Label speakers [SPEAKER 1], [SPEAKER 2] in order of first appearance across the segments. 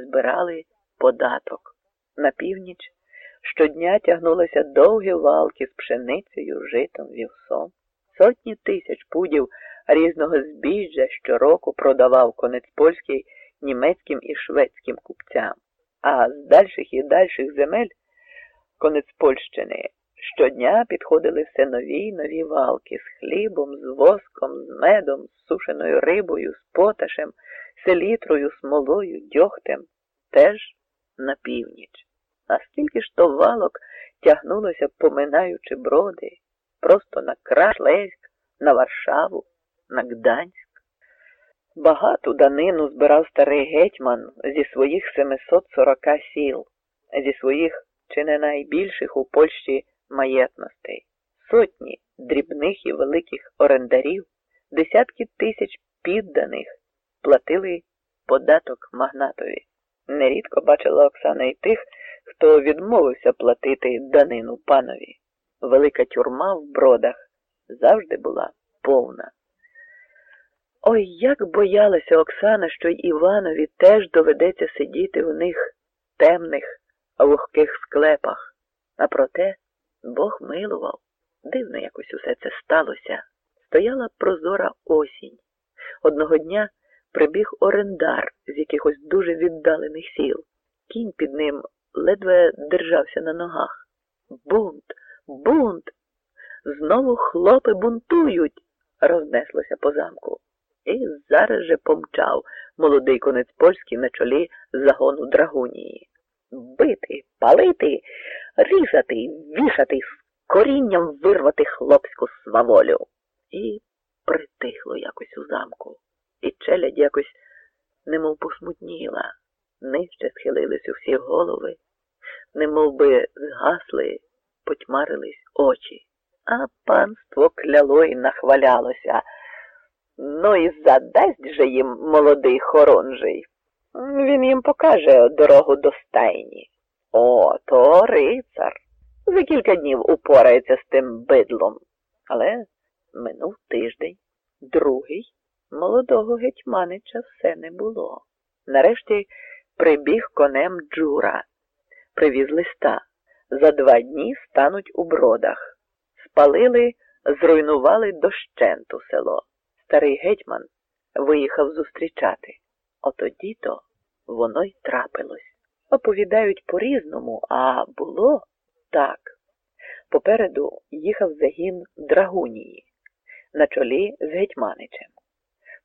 [SPEAKER 1] збирали податок. На північ щодня тягнулися довгі валки з пшеницею, житом, вівсом. Сотні тисяч пудів різного збіжжя щороку продавав конець польський німецьким і шведським купцям, а з дальших і дальших земель конець Польщини щодня підходили все нові й нові валки з хлібом, з воском, з медом, з сушеною рибою, з поташем, селітрою, смолою, дьогтем, теж на північ. А скільки ж то валок тягнулося, поминаючи броди, просто на Крашлейськ, на Варшаву, на Гданськ. Багату данину збирав старий гетьман зі своїх 740 сіл, зі своїх чи не найбільших у Польщі маєтностей, сотні дрібних і великих орендарів, десятки тисяч підданих платили податок магнатові. Нерідко бачила Оксана і тих, хто відмовився платити данину панові. Велика тюрма в бродах завжди була повна. Ой, як боялася Оксана, що й Іванові теж доведеться сидіти в них темних, вогких склепах. А проте Бог милував. Дивно якось усе це сталося. Стояла прозора осінь. Одного дня прибіг орендар з якихось дуже віддалених сіл. Кінь під ним ледве держався на ногах. Бунт, бунт. Знову хлопи бунтують, рознеслося по замку. І зараз же помчав молодий конець польський на чолі загону драгунії. Бити, палити, різати, вішати, з корінням вирвати хлопську сваволю. І притихло якось у замку, і челядь якось немов посмутніла, нижче схилились у всі голови, немов би згасли, потьмарились очі, а панство кляло і нахвалялося. Ну і задасть же їм молодий хоронжий. Він їм покаже дорогу до стайні. О, то рицар. За кілька днів упорається з тим бидлом. Але минув тиждень, другий молодого гетьманича все не було. Нарешті прибіг конем Джура, привіз листа. За два дні стануть у бродах. Спалили, зруйнували дощенту село. Старий гетьман виїхав зустрічати. Отоді то воно й трапилось. Оповідають по-різному, а було так. Попереду їхав загін драгунії на чолі з гетьманичем.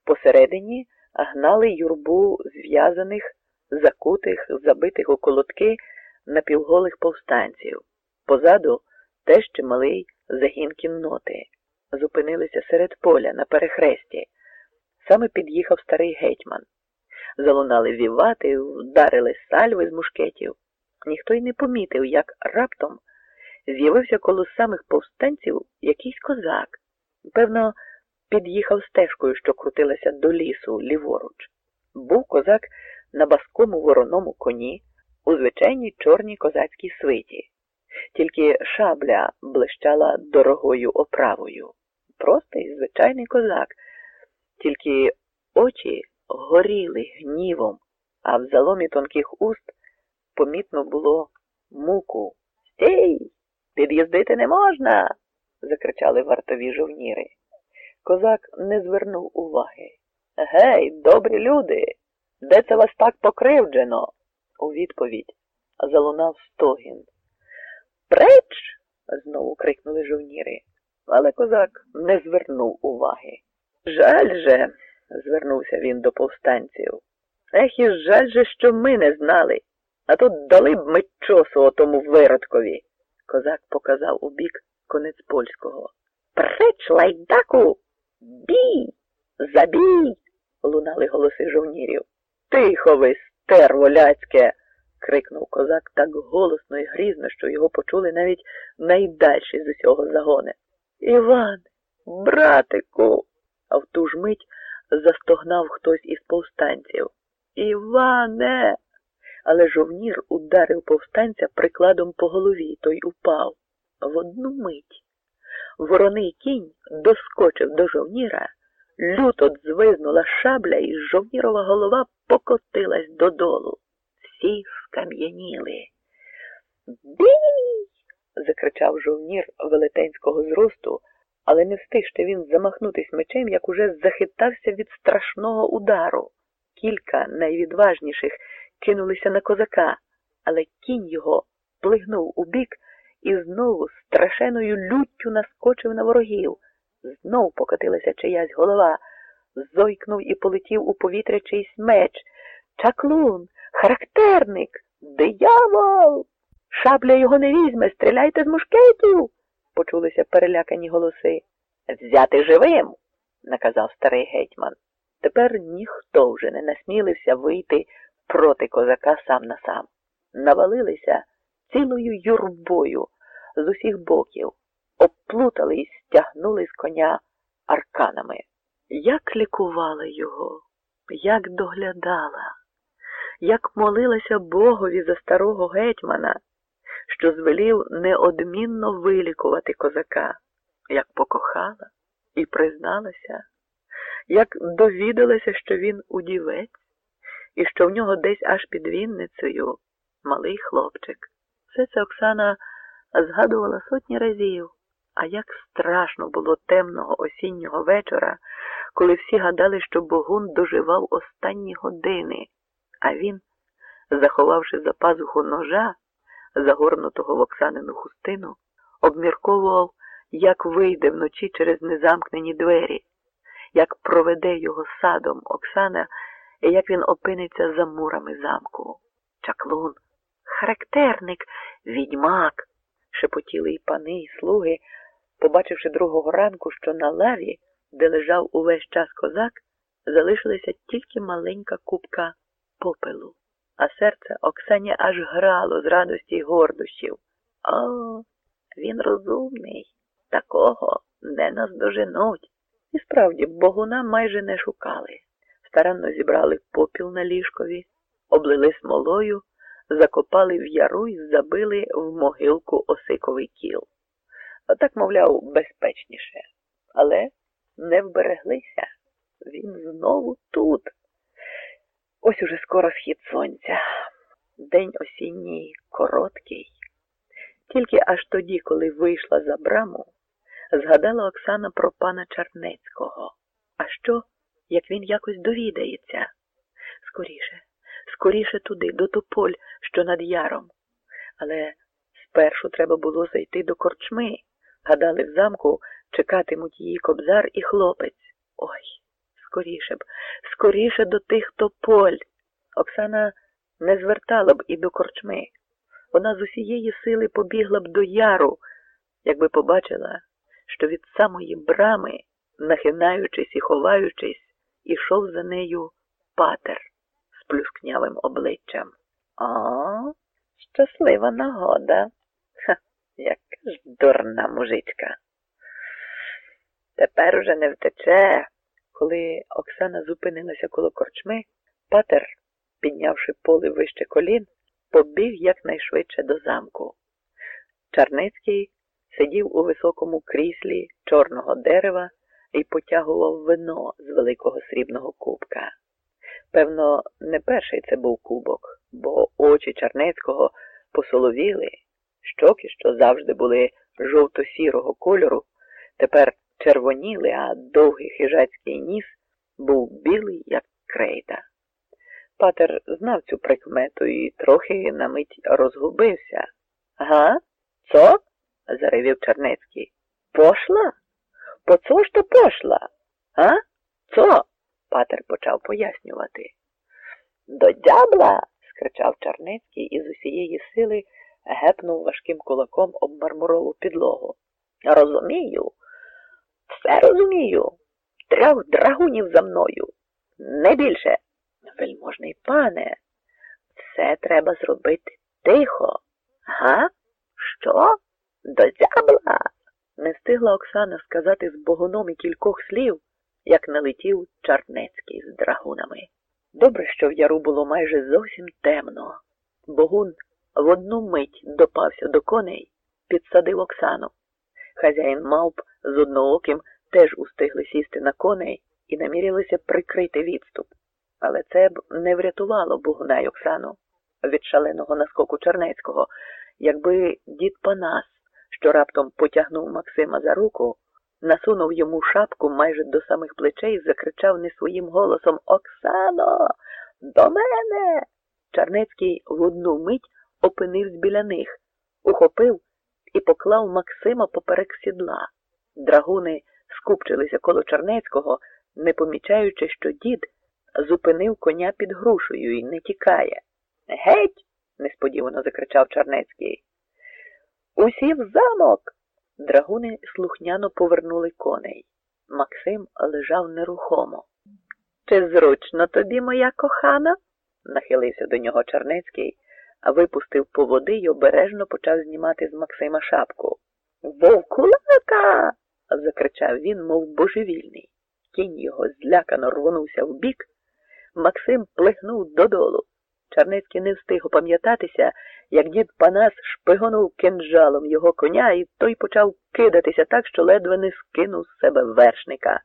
[SPEAKER 1] Посередині гнали юрбу зв'язаних, закутих, забитих у колодки напівголих повстанців. Позаду теж чималий загін кінноти. Зупинилися серед поля на перехресті. Саме під'їхав старий гетьман. Залунали вівати, вдарили сальви з мушкетів. Ніхто й не помітив, як раптом з'явився коло самих повстанців якийсь козак. Певно, під'їхав стежкою, що крутилася до лісу ліворуч. Був козак на баскому вороному коні у звичайній чорній козацькій свиті, тільки шабля блищала дорогою оправою. Простий звичайний козак, тільки очі горіли гнівом, а в заломі тонких уст помітно було муку. Стій! Під'їздити не можна. закричали вартові жовніри. Козак не звернув уваги. Гей, добрі люди, де це вас так покривджено? У відповідь залунав стогін. Преч. знову крикнули жовніри, але козак не звернув уваги. Жаль же, звернувся він до повстанців. Ех, і жаль же, що ми не знали, а тут дали б ми чосу отому виродкові. Козак показав у бік конець польського. Преч, лайдаку! Бій! Забій! лунали голоси жовнірів. Тихо ви, стерво ляцьке! крикнув козак так голосно і грізно, що його почули навіть найдальші з усього загони. Іван, братику, а в ту ж мить застогнав хтось із повстанців. Іване. Але жовнір ударив повстанця прикладом по голові, той упав. В одну мить. Вороний кінь доскочив до жовніра, люто дзвизнула шабля, і жовнірова голова покотилась додолу. всі скам'яніли. Бій! закричав жовнір велетенського зросту, але не встиг він замахнутись мечем, як уже захитався від страшного удару. Кілька найвідважніших кинулися на козака, але кінь його плигнув у бік і знову страшеною люттю наскочив на ворогів. Знов покотилася чиясь голова, зойкнув і полетів у повітря чийсь меч. Чаклун, характерник, диявол! Шабля його не візьме, стріляйте з мушкетів, почулися перелякані голоси. Взяти живим, наказав старий гетьман. Тепер ніхто вже не насмілився вийти проти козака сам на сам. Навалилися цілою юрбою з усіх боків, обплутали і стягнули з коня арканами. Як лікувала його, як доглядала, як молилася Богові за старого гетьмана, що звелів неодмінно вилікувати козака, як покохала і призналася, як довідалася, що він удівець, і що в нього десь аж під Вінницею малий хлопчик. Все це Оксана згадувала сотні разів, а як страшно було темного осіннього вечора, коли всі гадали, що Богун доживав останні години, а він, заховавши за пазуху ножа, загорнутого в Оксанину хустину, обмірковував, як вийде вночі через незамкнені двері, як проведе його садом Оксана і як він опиниться за мурами замку. Чаклун, характерник, відьмак, шепотіли й пани, і слуги, побачивши другого ранку, що на лаві, де лежав увесь час козак, залишилася тільки маленька купка попелу а серце Оксані аж грало з радості й гордощів. О, він розумний, такого не наздоженуть. І справді, богуна майже не шукали. Старанно зібрали попіл на ліжкові, облили смолою, закопали в яру і забили в могилку осиковий кіл. Отак, мовляв, безпечніше. Але не вбереглися. Він знову тут. Ось уже скоро схід сонця. День осінній короткий. Тільки аж тоді, коли вийшла за браму, згадала Оксана про пана Чарнецького. А що, як він якось довідається? Скоріше, скоріше туди, до тополь, що над яром. Але спершу треба було зайти до корчми. Гадали, в замку чекатимуть її кобзар і хлопець. Ой, скоріше б, скоріше до тих тополь. Оксана не звертала б і до корчми. Вона з усієї сили побігла б до яру, якби побачила, що від самої брами, нахинаючись і ховаючись, ішов за нею патер з плюскнявим обличчям. О, щаслива нагода. Ха, яка ж дурна мужичка. Тепер уже не втече. Коли Оксана зупинилася коло корчми, патер, піднявши поли вище колін, побіг якнайшвидше до замку. Чарницький сидів у високому кріслі чорного дерева і потягував вино з великого срібного кубка. Певно, не перший це був кубок, бо очі Чарнецького посоловіли, щоки, що завжди були жовто-сірого кольору, тепер червоніли, а довгий хижацький ніс був білий, як крейда. Патер знав цю прикмету і трохи на мить розгубився. Га? Цо? заревів Чернецький. Пошла? По цо ж то пошла? А? Цо? Патер почав пояснювати. До дябла. скричав Чернецький і з усієї сили гепнув важким кулаком об мармурову підлогу. Розумію, все розумію. Трьох драгунів за мною. Не більше. Вельможний пане, все треба зробити тихо. Га? Що? До зябла? Не встигла Оксана сказати з богоном і кількох слів, як налетів Чарнецький з драгунами. Добре, що в яру було майже зовсім темно. Богун в одну мить допався до коней, підсадив Оксану. Хазяїн мавп з однооким теж устигли сісти на коней і намірилися прикрити відступ. Але це б не врятувало Богуна й Оксану. від шаленого наскоку Чернецького, якби дід Панас, що раптом потягнув Максима за руку, насунув йому шапку майже до самих плечей і закричав не своїм голосом Оксано, до мене. Чернецький в одну мить опинився біля них, ухопив і поклав Максима поперек сідла. Драгуни скупчилися коло Чернецького, не помічаючи, що дід зупинив коня під грушею і не тікає. Геть. несподівано закричав Чернецький. Усі в замок. Драгуни слухняно повернули коней. Максим лежав нерухомо. Чи зручно тобі, моя кохана? нахилився до нього Чернецький, а випустив поводи й обережно почав знімати з Максима шапку. Вовкулака. закричав він, мов божевільний. Кінь його злякано рвонувся вбік. Максим плигнув додолу. Чернецький не встиг опам'ятатися, як дід Панас шпигонув кинджалом його коня, і той почав кидатися так, що ледве не скинув з себе вершника.